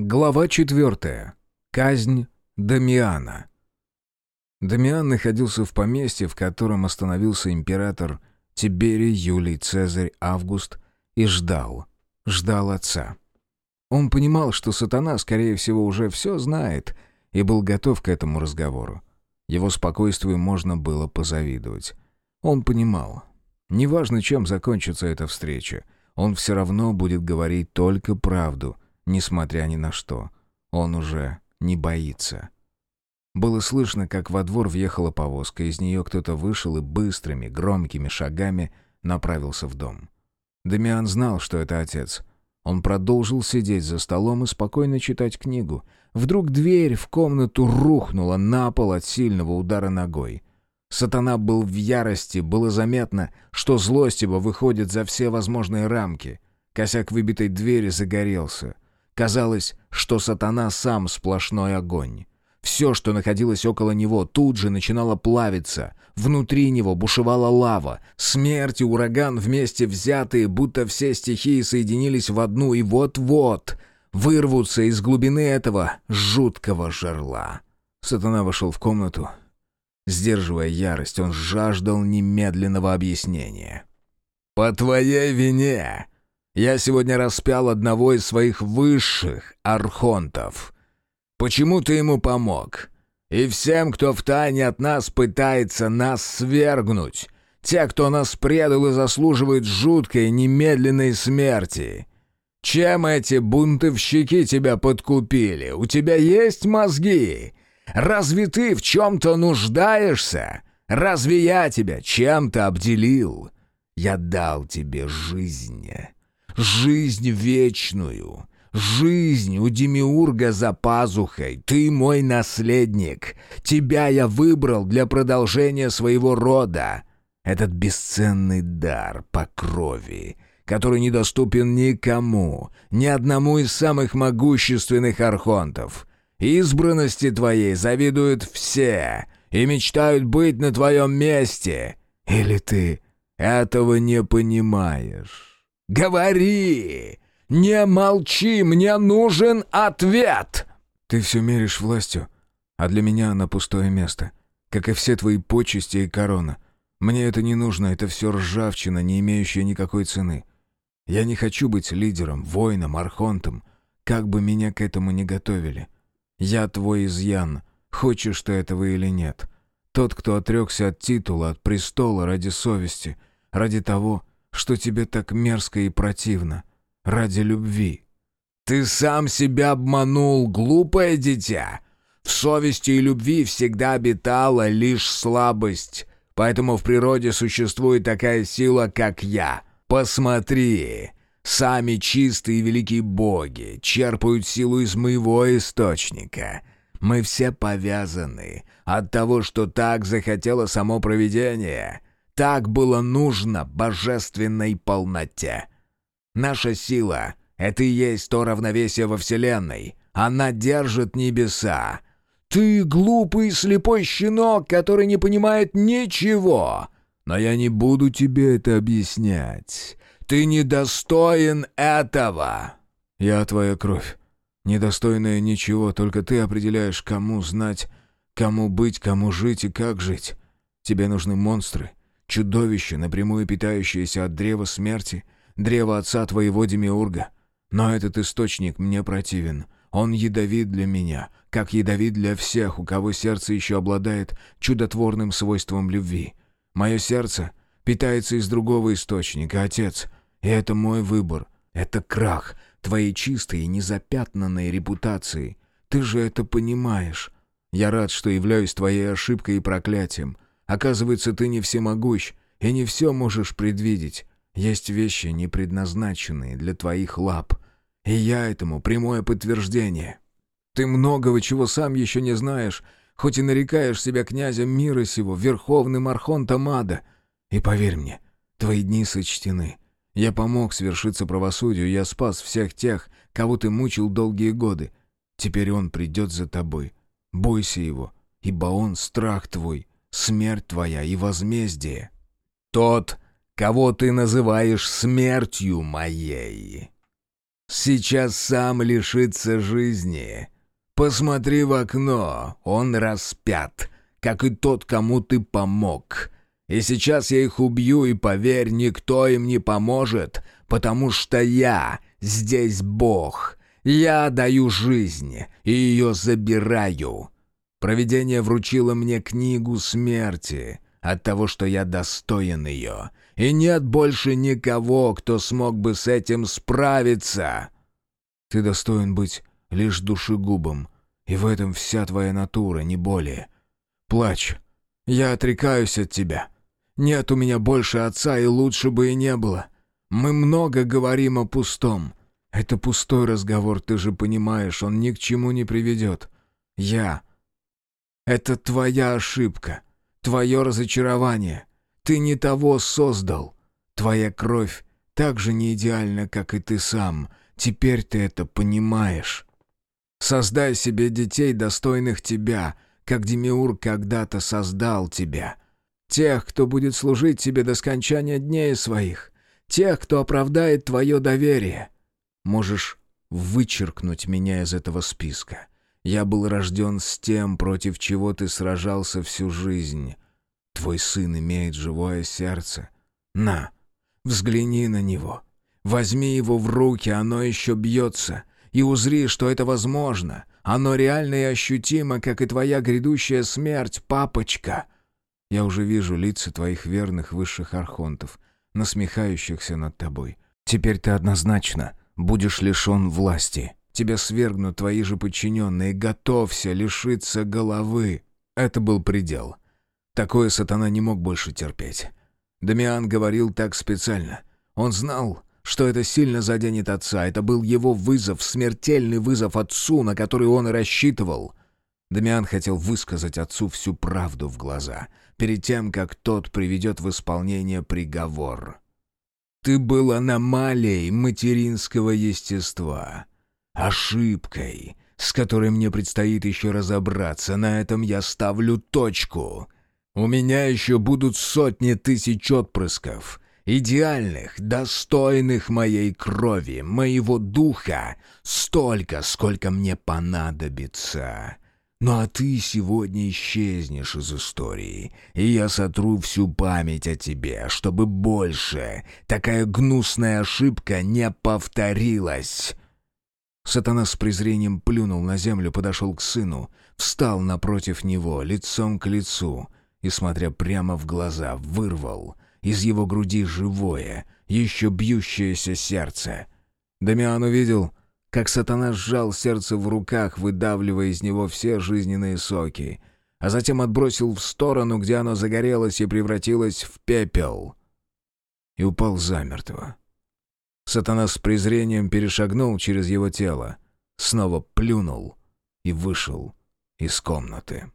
Глава четвертая. Казнь Дамиана. Дамиан находился в поместье, в котором остановился император Тиберий Юлий Цезарь Август и ждал, ждал отца. Он понимал, что сатана, скорее всего, уже все знает и был готов к этому разговору. Его спокойствию можно было позавидовать. Он понимал, неважно, чем закончится эта встреча, он все равно будет говорить только правду — несмотря ни на что. Он уже не боится. Было слышно, как во двор въехала повозка, из нее кто-то вышел и быстрыми, громкими шагами направился в дом. Дамиан знал, что это отец. Он продолжил сидеть за столом и спокойно читать книгу. Вдруг дверь в комнату рухнула на пол от сильного удара ногой. Сатана был в ярости, было заметно, что злость его выходит за все возможные рамки. Косяк выбитой двери загорелся — Казалось, что сатана сам сплошной огонь. Все, что находилось около него, тут же начинало плавиться. Внутри него бушевала лава. Смерть и ураган вместе взятые, будто все стихии соединились в одну и вот-вот вырвутся из глубины этого жуткого жерла. Сатана вошел в комнату. Сдерживая ярость, он жаждал немедленного объяснения. «По твоей вине я сегодня распял одного из своих высших архонтов. Почему ты ему помог? И всем, кто втайне от нас пытается нас свергнуть, те, кто нас предал и заслуживает жуткой немедленной смерти. Чем эти бунтовщики тебя подкупили? У тебя есть мозги? Разве ты в чем-то нуждаешься? Разве я тебя чем-то обделил? Я дал тебе жизнь» жизнь вечную. Жизнь у Демиурга за пазухой. Ты мой наследник. Тебя я выбрал для продолжения своего рода. Этот бесценный дар по крови, который недоступен никому, ни одному из самых могущественных архонтов. Избранности твоей завидуют все и мечтают быть на твоем месте. Или ты этого не понимаешь?» «Говори! Не молчи! Мне нужен ответ!» «Ты все меришь властью, а для меня она пустое место, как и все твои почести и корона. Мне это не нужно, это все ржавчина, не имеющая никакой цены. Я не хочу быть лидером, воином, архонтом, как бы меня к этому не готовили. Я твой изъян, хочешь ты этого или нет. Тот, кто отрекся от титула, от престола ради совести, ради того, что тебе так мерзко и противно. Ради любви. Ты сам себя обманул, глупое дитя. В совести и любви всегда обитала лишь слабость. Поэтому в природе существует такая сила, как я. Посмотри. Сами чистые великие боги черпают силу из моего источника. Мы все повязаны от того, что так захотело само провидение. Так было нужно божественной полноте. Наша сила — это и есть то равновесие во Вселенной. Она держит небеса. Ты глупый слепой щенок, который не понимает ничего. Но я не буду тебе это объяснять. Ты недостоин этого. Я твоя кровь. Недостойная ничего, только ты определяешь, кому знать, кому быть, кому жить и как жить. Тебе нужны монстры, Чудовище, напрямую питающееся от древа смерти, древа отца твоего Демиурга. Но этот источник мне противен. Он ядовит для меня, как ядовит для всех, у кого сердце еще обладает чудотворным свойством любви. Мое сердце питается из другого источника, Отец. И это мой выбор. Это крах твоей чистой и незапятнанной репутации. Ты же это понимаешь. Я рад, что являюсь твоей ошибкой и проклятием. Оказывается, ты не всемогущ и не все можешь предвидеть. Есть вещи, не предназначенные для твоих лап. И я этому прямое подтверждение. Ты многого чего сам еще не знаешь, хоть и нарекаешь себя князем мира сего, верховным архонтом ада. И поверь мне, твои дни сочтены. Я помог свершиться правосудию, я спас всех тех, кого ты мучил долгие годы. Теперь он придет за тобой. Бойся его, ибо он страх твой, смерть твоя и возмездие. Тот, кого ты называешь смертью моей. сейчас сам лишится жизни. Посмотри в окно, он распят, как и тот, кому ты помог. И сейчас я их убью, и поверь, никто им не поможет, потому что я здесь Бог. Я даю жизнь и ее забираю. Провидение вручило мне книгу смерти от того, что я достоин ее, и нет больше никого, кто смог бы с этим справиться. Ты достоин быть лишь душегубом, и в этом вся твоя натура, не более. Плачь, я отрекаюсь от тебя. Нет у меня больше отца, и лучше бы и не было. Мы много говорим о пустом. Это пустой разговор, ты же понимаешь, он ни к чему не приведет. Я. Это твоя ошибка, твое разочарование. Ты не того создал. Твоя кровь так же не идеальна, как и ты сам. Теперь ты это понимаешь. Создай себе детей, достойных тебя, как Демиур когда-то создал тебя. Тех, кто будет служить тебе до скончания дней своих. Тех, кто оправдает твое доверие. Можешь вычеркнуть меня из этого списка. Я был рожден с тем, против чего ты сражался всю жизнь. Твой сын имеет живое сердце. На, взгляни на него. Возьми его в руки, оно еще бьется. И узри, что это возможно. Оно реально и ощутимо, как и твоя грядущая смерть, папочка. Я уже вижу лица твоих верных высших архонтов, насмехающихся над тобой. Теперь ты однозначно будешь лишен власти. Тебя свергнут твои же подчиненные. Готовься лишиться головы. Это был предел. Такое сатана не мог больше терпеть. Дамиан говорил так специально. Он знал, что это сильно заденет отца. Это был его вызов, смертельный вызов отцу, на который он и рассчитывал. Дамиан хотел высказать отцу всю правду в глаза, перед тем, как тот приведет в исполнение приговор. «Ты был аномалией материнского естества, ошибкой, с которой мне предстоит еще разобраться. На этом я ставлю точку. У меня еще будут сотни тысяч отпрысков» идеальных, достойных моей крови, моего духа, столько, сколько мне понадобится. Ну а ты сегодня исчезнешь из истории, и я сотру всю память о тебе, чтобы больше такая гнусная ошибка не повторилась». Сатана с презрением плюнул на землю, подошел к сыну, встал напротив него, лицом к лицу, и, смотря прямо в глаза, вырвал из его груди живое, еще бьющееся сердце. Дамиан увидел, как сатана сжал сердце в руках, выдавливая из него все жизненные соки, а затем отбросил в сторону, где оно загорелось и превратилось в пепел. И упал замертво. Сатана с презрением перешагнул через его тело, снова плюнул и вышел из комнаты.